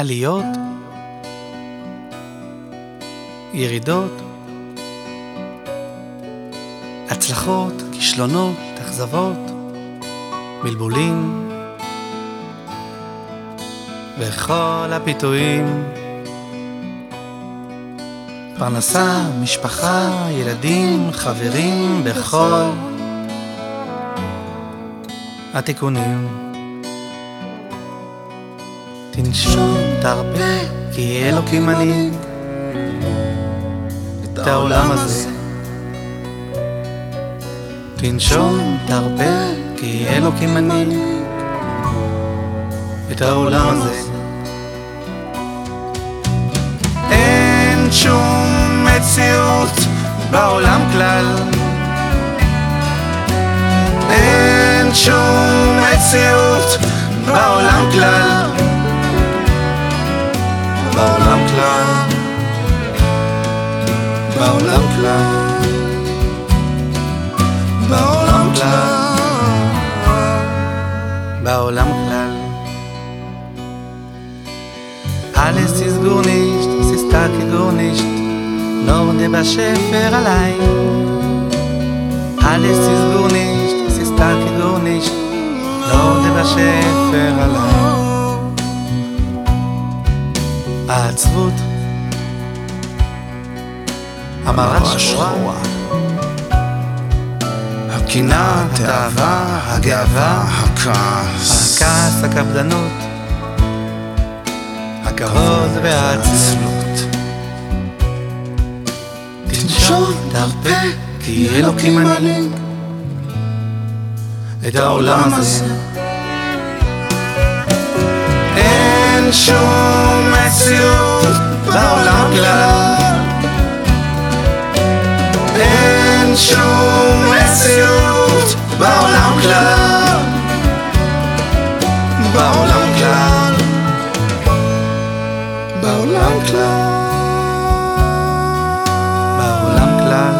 עליות, ירידות, הצלחות, כישלונות, אכזבות, בלבולים וכל הפיתויים. פרנסה, משפחה, ילדים, חברים, בכל התיקונים. תנשום, תרבה, כי אלוקים מנהיג את העולם הזה. תנשום, תרבה, כי אלוקים מנהיג את העולם הזה. אין שום מציאות בעולם כלל אין שום מציאות בעולם בעולם כלל בעולם כלל בעולם כלל Alles ist gut nicht, es ist Tage gut nicht, nur der Beschäfer allein. Alles ist gut nicht, es ist Tage gut nicht, nur der Beschäfer allein. העצבות, המראה שחורה, הקנאה, התאווה, הגאווה, הכעס, הכעס, הקפדנות, הכבוד והעצלות. תנשום, תרפה, כי אלוקים מנהיג את העולם הזה. אין שום מציאות בעולם כלל אין שום מציאות בעולם כלל בעולם כלל בעולם כלל בעולם כלל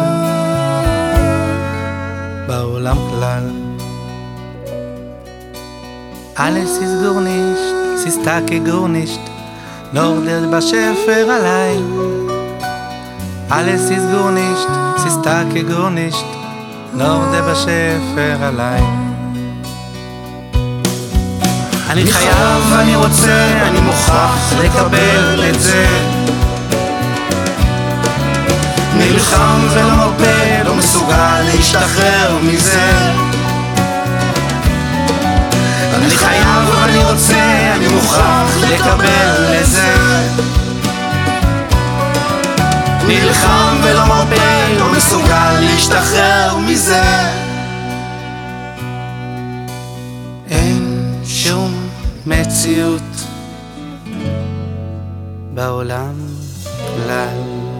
בעולם כלל Alles ist gar nicht, es ist Tage gar nur der Beschäfer allein. Alles ist gar nicht, es ist Tage gar nicht, nur der Beschäfer allein. אני חייב, אני רוצה, אני מוכרח לקבל את זה. נלחם ולא מרפה, לא מסוגל להשתחרר מזה. אני חייב, נלחם ולא מרפה, לא מסוגל להשתחרר מזה. אין שום מציאות בעולם כלל.